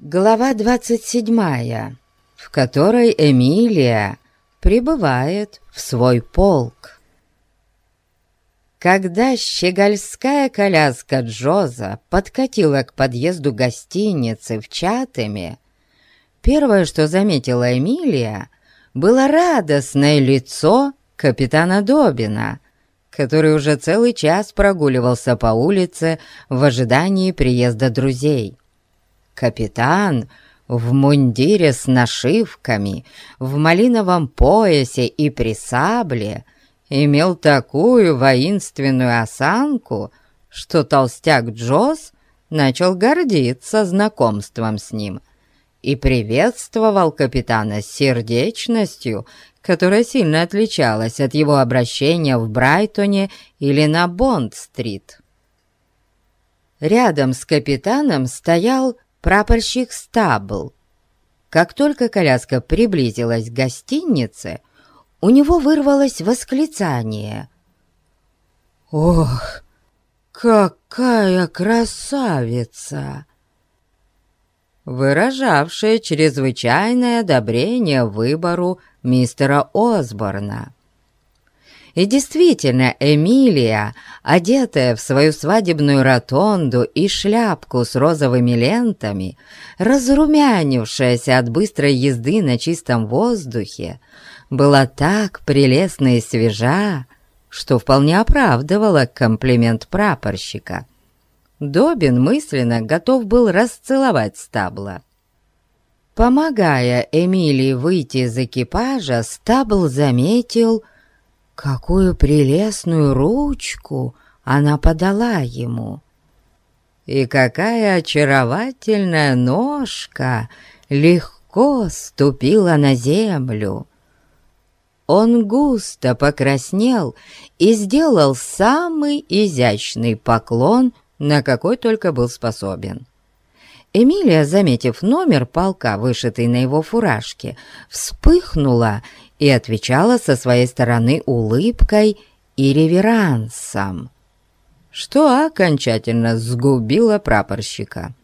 Глава 27, в которой Эмилия прибывает в свой полк. Когда щегольская коляска Джоза подкатила к подъезду гостиницы в Чатеме, первое, что заметила Эмилия, было радостное лицо капитана Добина, который уже целый час прогуливался по улице в ожидании приезда друзей. Капитан в мундире с нашивками, в малиновом поясе и при сабле имел такую воинственную осанку, что толстяк Джоз начал гордиться знакомством с ним и приветствовал капитана с сердечностью, которая сильно отличалась от его обращения в Брайтоне или на Бонд-стрит. Рядом с капитаном стоял прапорщик Стабл. Как только коляска приблизилась к гостинице, у него вырвалось восклицание. «Ох, какая красавица!» выражавшее чрезвычайное одобрение выбору мистера Осборна. И действительно, Эмилия, одетая в свою свадебную ротонду и шляпку с розовыми лентами, разрумянившаяся от быстрой езды на чистом воздухе, была так прелестна и свежа, что вполне оправдывала комплимент прапорщика. Добин мысленно готов был расцеловать стабла. Помогая Эмилии выйти из экипажа, стабл заметил, Какую прелестную ручку она подала ему! И какая очаровательная ножка легко ступила на землю! Он густо покраснел и сделал самый изящный поклон, на какой только был способен. Эмилия, заметив номер полка, вышитый на его фуражке, вспыхнула и отвечала со своей стороны улыбкой и реверансом, что окончательно сгубило прапорщика.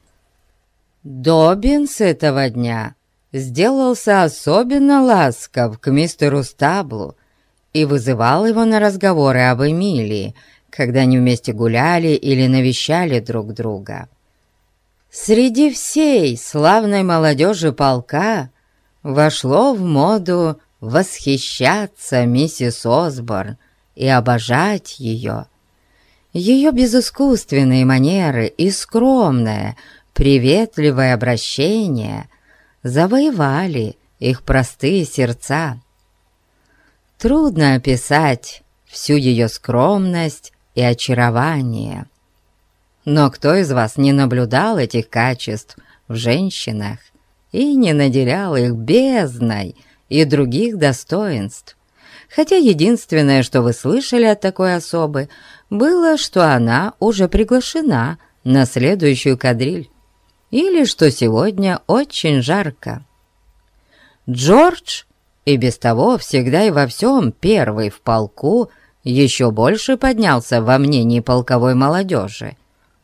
Добин с этого дня сделался особенно ласков к мистеру Стаблу и вызывал его на разговоры об Эмилии, когда они вместе гуляли или навещали друг друга. Среди всей славной молодежи полка вошло в моду восхищаться миссис Осборн и обожать ее. Ее безыскусственные манеры и скромное, приветливое обращение завоевали их простые сердца. Трудно описать всю ее скромность и очарование. Но кто из вас не наблюдал этих качеств в женщинах и не наделял их бездной и других достоинств. Хотя единственное, что вы слышали от такой особы, было, что она уже приглашена на следующую кадриль, или что сегодня очень жарко. Джордж и без того всегда и во всем первый в полку еще больше поднялся во мнении полковой молодежи.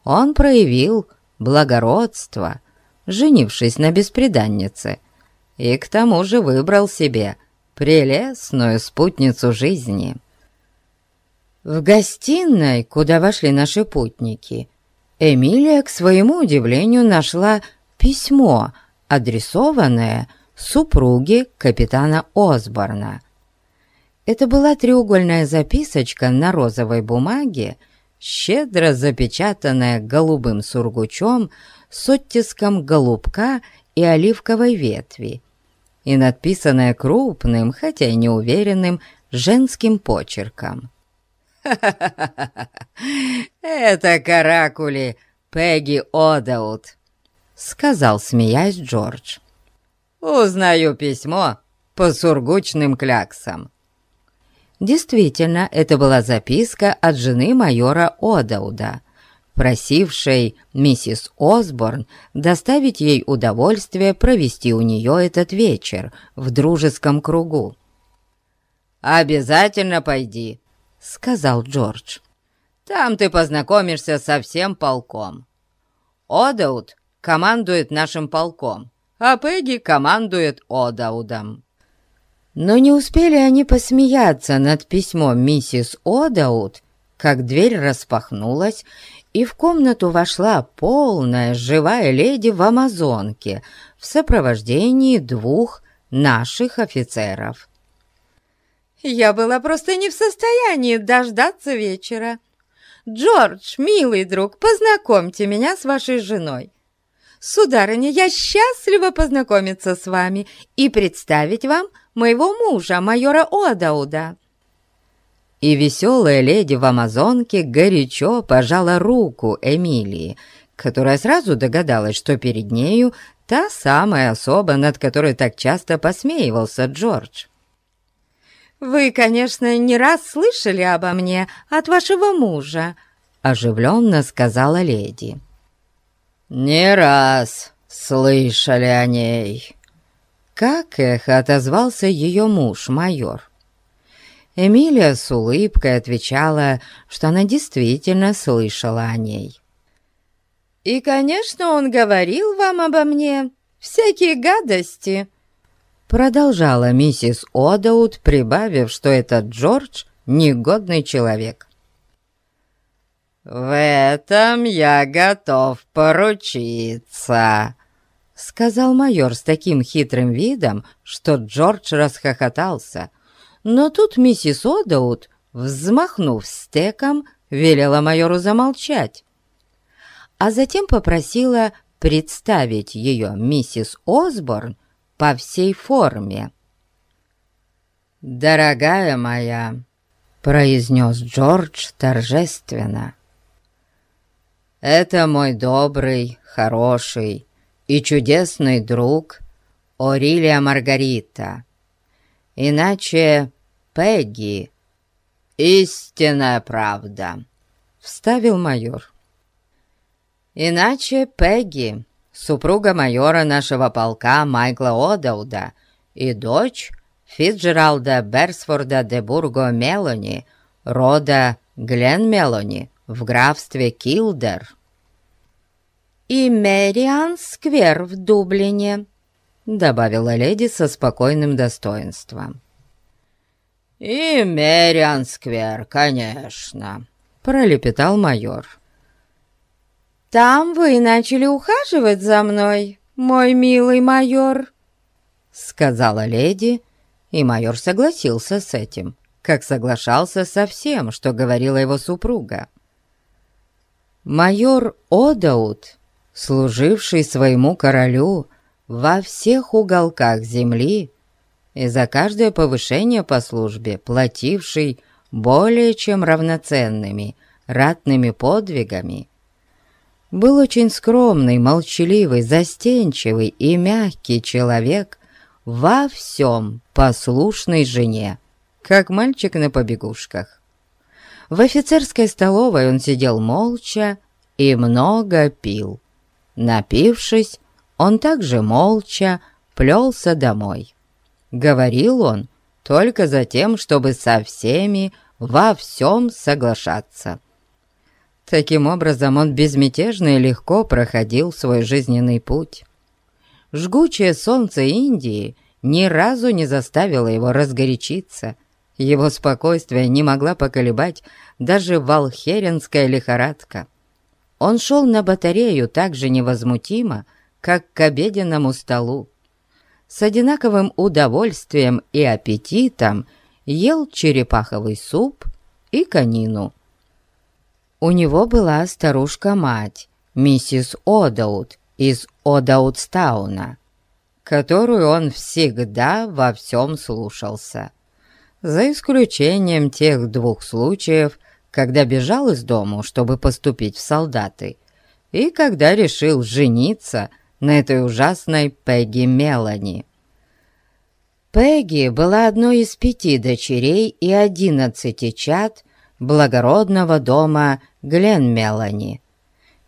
Он проявил благородство, женившись на беспреданнице – и к тому же выбрал себе прелестную спутницу жизни. В гостиной, куда вошли наши путники, Эмилия, к своему удивлению, нашла письмо, адресованное супруге капитана Осборна. Это была треугольная записочка на розовой бумаге, щедро запечатанная голубым сургучом с оттиском голубка и оливковой ветви, и надписанное крупным, хотя и неуверенным, женским почерком. «Это каракули Пегги Одаут», — сказал, смеясь Джордж. «Узнаю письмо по сургучным кляксам». Действительно, это была записка от жены майора Одауда, просившей миссис Осборн доставить ей удовольствие провести у нее этот вечер в дружеском кругу. «Обязательно пойди», — сказал Джордж. «Там ты познакомишься со всем полком. Одаут командует нашим полком, а Пегги командует Одаудом». Но не успели они посмеяться над письмом миссис Одауд, как дверь распахнулась, и в комнату вошла полная живая леди в амазонке в сопровождении двух наших офицеров. «Я была просто не в состоянии дождаться вечера. Джордж, милый друг, познакомьте меня с вашей женой. Сударыня, я счастлива познакомиться с вами и представить вам моего мужа, майора Одауда». И веселая леди в амазонке горячо пожала руку Эмилии, которая сразу догадалась, что перед нею та самая особа, над которой так часто посмеивался Джордж. «Вы, конечно, не раз слышали обо мне от вашего мужа», — оживленно сказала леди. «Не раз слышали о ней», — как эхо отозвался ее муж, майор. Эмилия с улыбкой отвечала, что она действительно слышала о ней. «И, конечно, он говорил вам обо мне всякие гадости», продолжала миссис Одаут, прибавив, что этот Джордж — негодный человек. «В этом я готов поручиться», — сказал майор с таким хитрым видом, что Джордж расхохотался. Но тут миссис Одаут, взмахнув стеком, велела майору замолчать, а затем попросила представить ее миссис Осборн по всей форме. «Дорогая моя», — произнес Джордж торжественно, — это мой добрый, хороший и чудесный друг Орилия Маргарита. Иначе Пегги — истинная правда», — вставил майор. «Иначе Пегги, супруга майора нашего полка Майкла Одауда и дочь Фитджералда Берсфорда де Бурго Мелони, рода Глен Мелони, в графстве Килдер. «И Мэриан Сквер в Дублине», — добавила леди со спокойным достоинством. «И Мэриан Сквер, конечно», — пролепетал майор. «Там вы начали ухаживать за мной, мой милый майор», — сказала леди, и майор согласился с этим, как соглашался со всем, что говорила его супруга. Майор Одаут, служивший своему королю во всех уголках земли и за каждое повышение по службе плативший более чем равноценными ратными подвигами, был очень скромный, молчаливый, застенчивый и мягкий человек, во всем послушной жене, как мальчик на побегушках. В офицерской столовой он сидел молча и много пил. Напившись, он также молча плелся домой. Говорил он только за тем, чтобы со всеми во всем соглашаться. Таким образом, он безмятежно и легко проходил свой жизненный путь. Жгучее солнце Индии ни разу не заставило его разгорячиться – его спокойствие не могла поколебать даже валхеренская лихорадка. Он шел на батарею так же невозмутимо, как к обеденному столу. С одинаковым удовольствием и аппетитом ел черепаховый суп и конину. У него была старушка-мать, миссис Одаут из Одаутстауна, которую он всегда во всем слушался за исключением тех двух случаев, когда бежал из дому, чтобы поступить в солдаты, и когда решил жениться на этой ужасной Пегги Мелани. Пегги была одной из пяти дочерей и одиннадцати чад благородного дома Глен Мелани.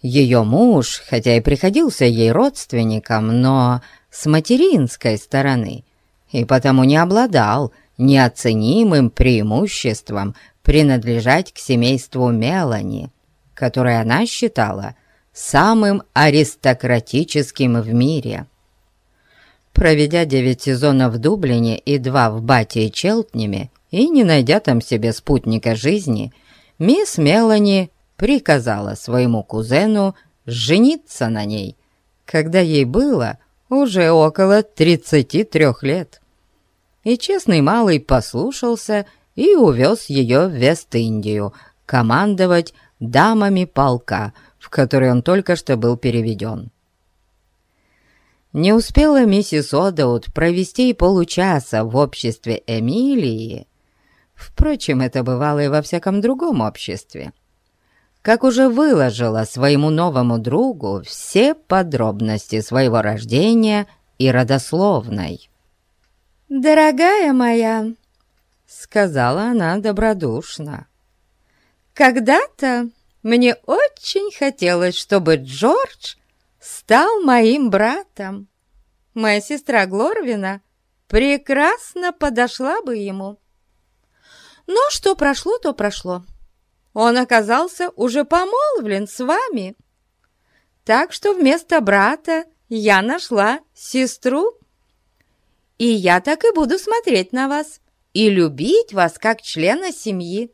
Ее муж, хотя и приходился ей родственником, но с материнской стороны, и потому не обладал неоценимым преимуществом принадлежать к семейству Мелани, которое она считала самым аристократическим в мире. Проведя девять сезонов в Дублине и два в Бате и Челтнеме, и не найдя там себе спутника жизни, мисс Мелани приказала своему кузену жениться на ней, когда ей было уже около 33 лет. И честный малый послушался и увез ее в Вест-Индию командовать дамами полка, в который он только что был переведен. Не успела миссис Одаут провести и получаса в обществе Эмилии, впрочем, это бывало и во всяком другом обществе, как уже выложила своему новому другу все подробности своего рождения и родословной. «Дорогая моя», — сказала она добродушно, — «когда-то мне очень хотелось, чтобы Джордж стал моим братом. Моя сестра Глорвина прекрасно подошла бы ему. Но что прошло, то прошло он оказался уже помолвлен с вами. Так что вместо брата я нашла сестру. И я так и буду смотреть на вас и любить вас как члена семьи.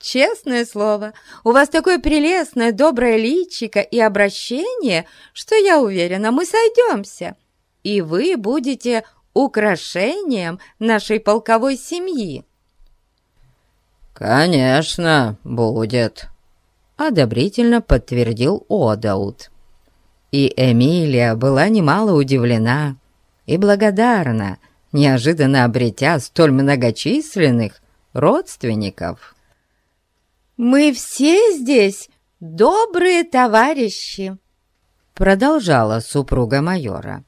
Честное слово, у вас такое прелестное, доброе личико и обращение, что я уверена, мы сойдемся, и вы будете украшением нашей полковой семьи. «Конечно, будет», — одобрительно подтвердил Одаут. И Эмилия была немало удивлена и благодарна, неожиданно обретя столь многочисленных родственников. «Мы все здесь добрые товарищи», — продолжала супруга майора.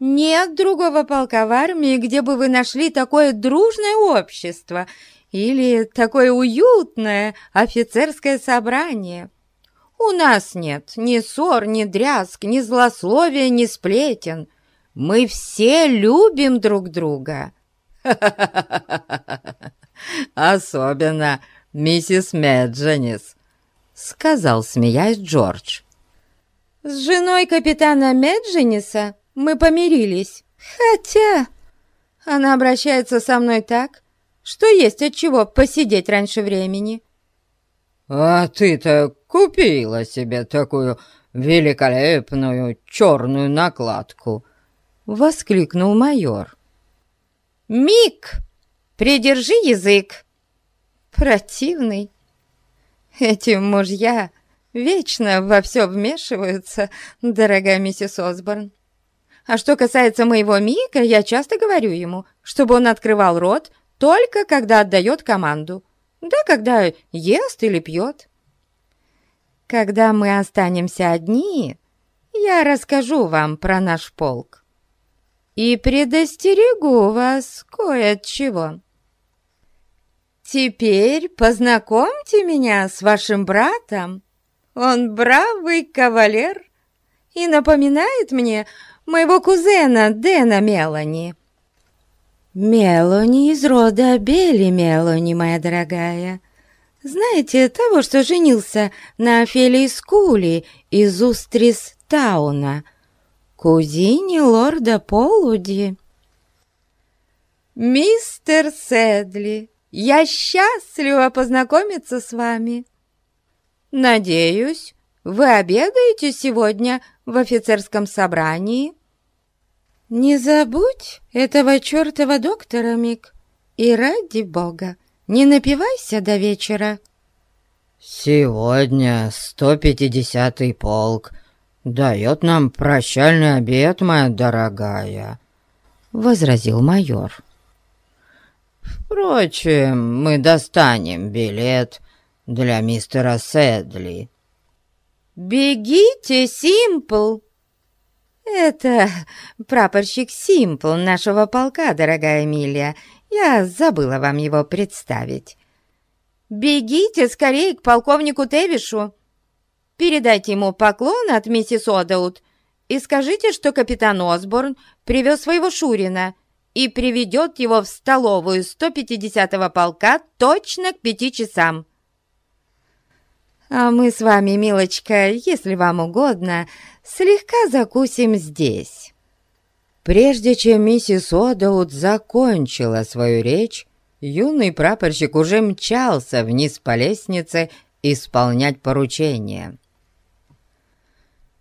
«Нет другого полка в армии, где бы вы нашли такое дружное общество или такое уютное офицерское собрание. У нас нет ни ссор, ни дрязг, ни злословия, ни сплетен. Мы все любим друг друга. Особенно миссис Медженис, сказал, смеясь Джордж. С женой капитана Меджениса мы помирились, хотя она обращается со мной так, что есть от чего посидеть раньше времени». «А ты-то купила себе такую великолепную черную накладку!» — воскликнул майор. «Мик, придержи язык!» «Противный! Эти мужья вечно во все вмешиваются, дорогая миссис Осборн. А что касается моего Мика, я часто говорю ему, чтобы он открывал рот только когда отдает команду, да когда ест или пьет. Когда мы останемся одни, я расскажу вам про наш полк и предостерегу вас кое от чего. Теперь познакомьте меня с вашим братом. Он бравый кавалер и напоминает мне моего кузена Дэна Мелани. «Мелони из рода Бели Мелони, моя дорогая. Знаете того, что женился на Офелии Скули из Устрис-тауна, кузине лорда Полуди?» «Мистер Седли, я счастлива познакомиться с вами. Надеюсь, вы обедаете сегодня в офицерском собрании?» «Не забудь этого чертова доктора, Мик, и ради бога, не напивайся до вечера». «Сегодня 150-й полк дает нам прощальный обед, моя дорогая», — возразил майор. «Впрочем, мы достанем билет для мистера Седли». «Бегите, Симпл!» «Это прапорщик Симпл нашего полка, дорогая Эмилия. Я забыла вам его представить. Бегите скорее к полковнику Тевишу. Передайте ему поклон от миссис Одаут и скажите, что капитан Осборн привез своего Шурина и приведет его в столовую 150-го полка точно к пяти часам». А мы с вами, милочка, если вам угодно, слегка закусим здесь». Прежде чем миссис Одаут закончила свою речь, юный прапорщик уже мчался вниз по лестнице исполнять поручение.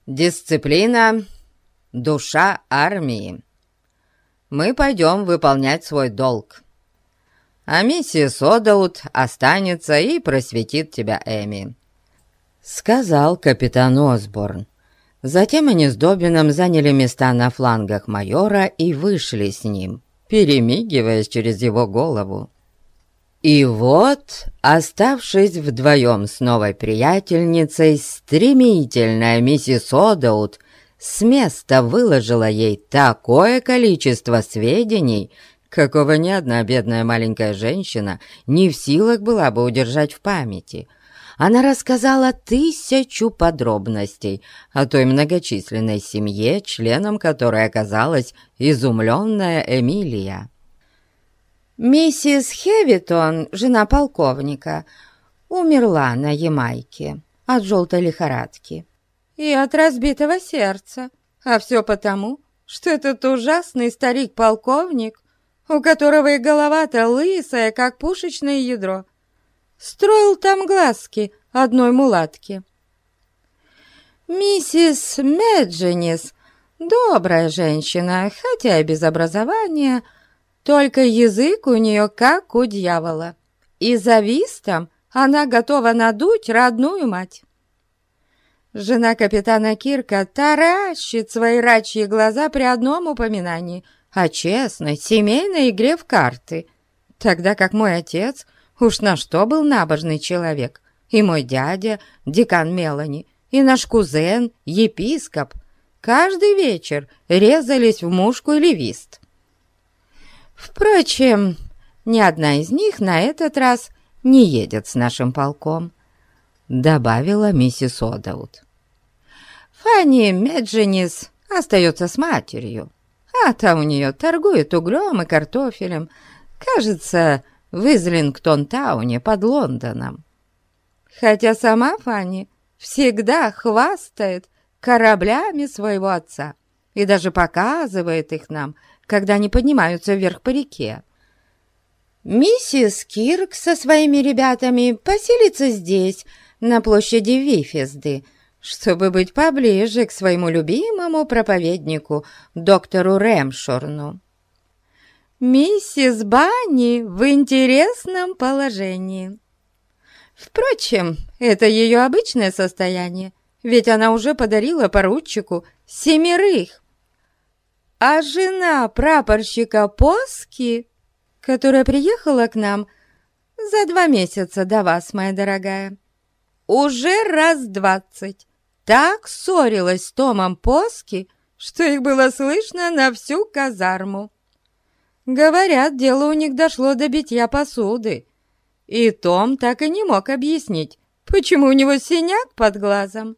«Дисциплина — душа армии. Мы пойдем выполнять свой долг. А миссис Одаут останется и просветит тебя, Эми», — сказал капитан Осборн. Затем они с Добином заняли места на флангах майора и вышли с ним, перемигиваясь через его голову. И вот, оставшись вдвоем с новой приятельницей, стремительная миссис Одаут с места выложила ей такое количество сведений, какого ни одна бедная маленькая женщина не в силах была бы удержать в памяти — она рассказала тысячу подробностей о той многочисленной семье, членом которой оказалась изумленная Эмилия. Миссис Хевитон, жена полковника, умерла на Ямайке от желтой лихорадки и от разбитого сердца, а все потому, что этот ужасный старик-полковник, у которого и голова-то лысая, как пушечное ядро, строил там глазки одной мулатки. Миссис Медженис — добрая женщина, хотя и без образования, только язык у нее как у дьявола, и завистом она готова надуть родную мать. Жена капитана Кирка таращит свои рачьи глаза при одном упоминании о честной семейной игре в карты, тогда как мой отец — Уж на что был набожный человек. И мой дядя, декан Мелани, и наш кузен, епископ, каждый вечер резались в мушку или вист. Впрочем, ни одна из них на этот раз не едет с нашим полком, добавила миссис Одаут. Фанни Медженис остается с матерью, а та у нее торгует углем и картофелем. Кажется, в Излингтон-тауне под Лондоном. Хотя сама Фанни всегда хвастает кораблями своего отца и даже показывает их нам, когда они поднимаются вверх по реке. Миссис Кирк со своими ребятами поселится здесь, на площади Вифезды, чтобы быть поближе к своему любимому проповеднику, доктору Рэмшорну. Миссис Банни в интересном положении. Впрочем, это ее обычное состояние, ведь она уже подарила поручику семерых. А жена прапорщика Поски, которая приехала к нам за два месяца до вас, моя дорогая, уже раз двадцать так ссорилась с Томом Поски, что их было слышно на всю казарму. Говорят, дело у них дошло до битья посуды. И Том так и не мог объяснить, почему у него синяк под глазом.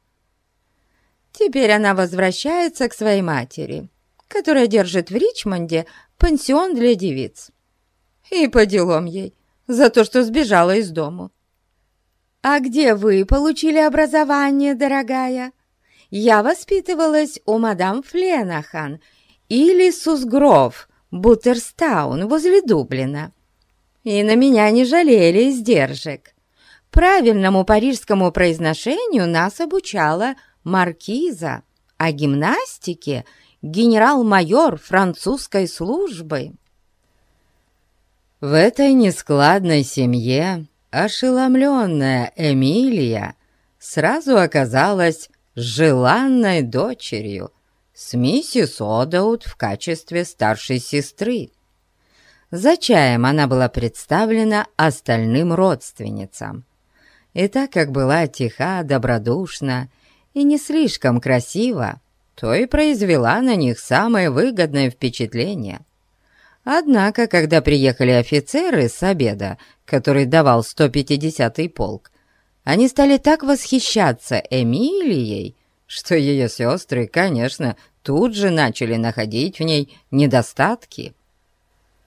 Теперь она возвращается к своей матери, которая держит в Ричмонде пансион для девиц. И по делам ей, за то, что сбежала из дому. «А где вы получили образование, дорогая?» «Я воспитывалась у мадам Фленахан или Сусгров», Буттерстаун возле Дублина. И на меня не жалели издержек. Правильному парижскому произношению нас обучала маркиза, а гимнастике генерал-майор французской службы. В этой нескладной семье ошеломленная Эмилия сразу оказалась желанной дочерью с миссис Одаут в качестве старшей сестры. За чаем она была представлена остальным родственницам. И так как была тиха, добродушна и не слишком красива, то и произвела на них самое выгодное впечатление. Однако, когда приехали офицеры с обеда, который давал 150-й полк, они стали так восхищаться Эмилией, что ее сестры, конечно, тут же начали находить в ней недостатки.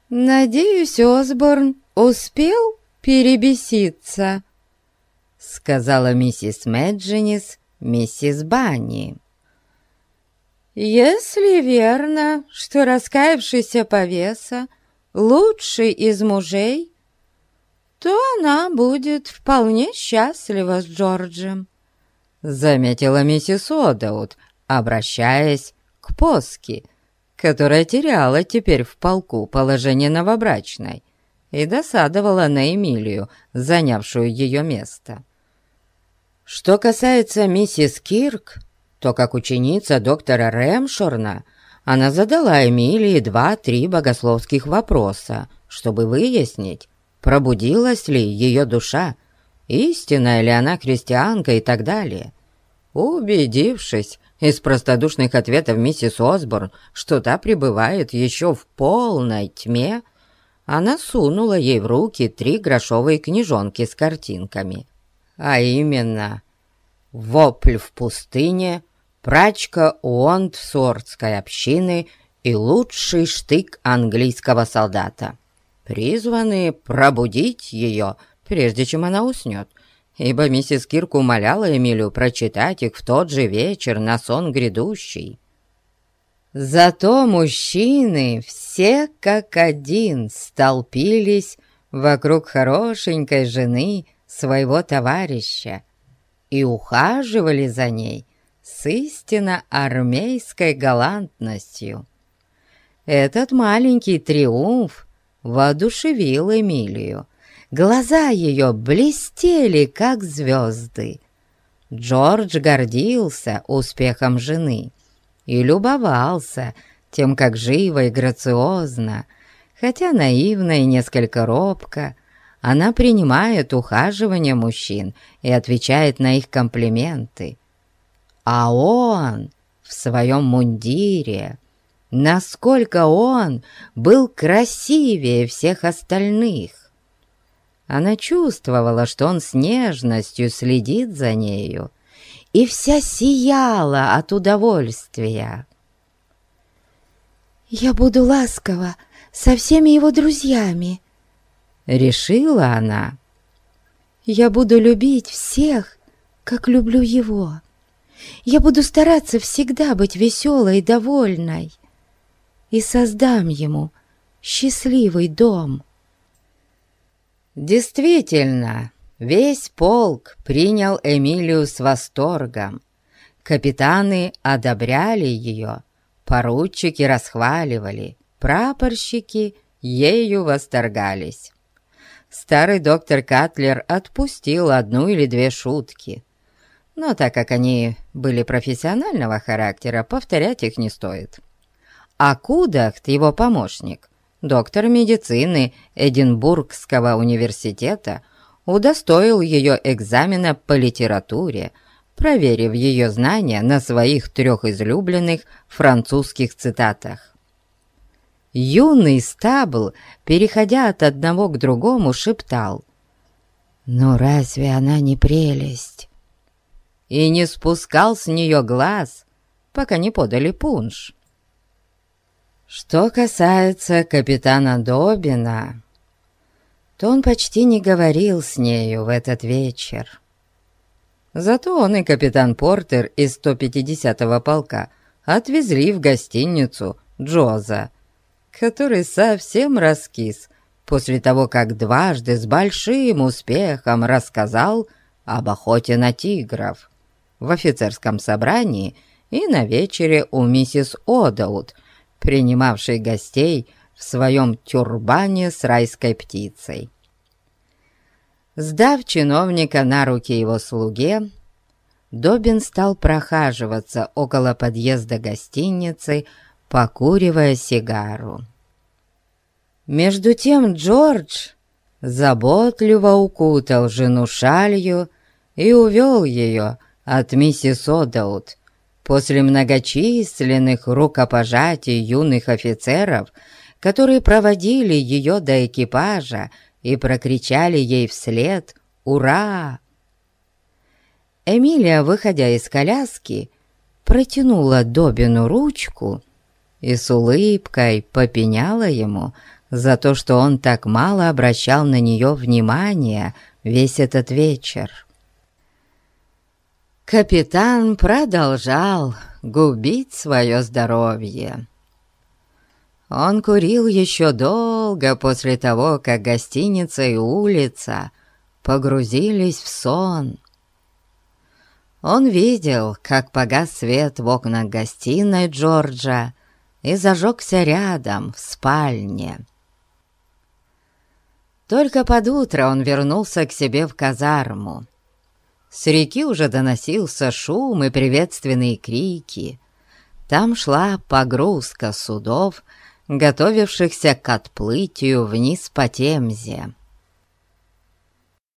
«Надеюсь, Осборн успел перебеситься?» — сказала миссис Меджинис миссис Банни. «Если верно, что раскаявшийся повеса лучший из мужей, то она будет вполне счастлива с Джорджем», — заметила миссис Одаут, обращаясь к Поски, которая теряла теперь в полку положение новобрачной и досадовала на Эмилию, занявшую ее место. Что касается миссис Кирк, то как ученица доктора Рэмшорна она задала Эмилии два-три богословских вопроса, чтобы выяснить, пробудилась ли ее душа, истинная ли она христианка и так далее. Убедившись из простодушных ответов миссис Осборн, что та пребывает еще в полной тьме, она сунула ей в руки три грошовые книжонки с картинками а именно «Вопль в пустыне», «Прачка Уондсордской общины» и «Лучший штык английского солдата», призванные пробудить ее, прежде чем она уснет, ибо миссис Кирк умоляла Эмилию прочитать их в тот же вечер на сон грядущий. Зато мужчины все как один столпились вокруг хорошенькой жены своего товарища и ухаживали за ней с истинно армейской галантностью. Этот маленький триумф воодушевил Эмилию. Глаза ее блестели, как звезды. Джордж гордился успехом жены и любовался тем, как живо и грациозно, хотя наивно и несколько робко, она принимает ухаживание мужчин и отвечает на их комплименты. А он в своем мундире, насколько он был красивее всех остальных. Она чувствовала, что он с нежностью следит за нею, и вся сияла от удовольствия. «Я буду ласкова со всеми его друзьями», решила она. «Я буду любить всех, как люблю его. Я буду стараться всегда быть веселой и довольной и создам ему счастливый дом». Действительно, весь полк принял Эмилию с восторгом. Капитаны одобряли ее, поручики расхваливали, прапорщики ею восторгались старый доктор Катлер отпустил одну или две шутки. Но так как они были профессионального характера, повторять их не стоит. А Кудахт, его помощник, доктор медицины Эдинбургского университета, удостоил ее экзамена по литературе, проверив ее знания на своих трех излюбленных французских цитатах. Юный стабл, переходя от одного к другому, шептал. «Ну разве она не прелесть?» И не спускал с нее глаз, пока не подали пунш. Что касается капитана Добина, то он почти не говорил с нею в этот вечер. Зато он и капитан Портер из 150-го полка отвезли в гостиницу Джоза, который совсем раскис после того, как дважды с большим успехом рассказал об охоте на тигров в офицерском собрании и на вечере у миссис Одаут, принимавшей гостей в своем тюрбане с райской птицей. Сдав чиновника на руки его слуге, Добин стал прохаживаться около подъезда гостиницы, покуривая сигару. Между тем Джордж заботливо укутал жену шалью и увел ее от миссис Одаут после многочисленных рукопожатий юных офицеров, которые проводили ее до экипажа и прокричали ей вслед «Ура!». Эмилия, выходя из коляски, протянула Добину ручку и с улыбкой попеняла ему за то, что он так мало обращал на нее внимания весь этот вечер. Капитан продолжал губить свое здоровье. Он курил еще долго после того, как гостиница и улица погрузились в сон. Он видел, как погас свет в окнах гостиной Джорджа и зажегся рядом, в спальне. Только под утро он вернулся к себе в казарму. С реки уже доносился шум и приветственные крики. Там шла погрузка судов, готовившихся к отплытию вниз по Темзе.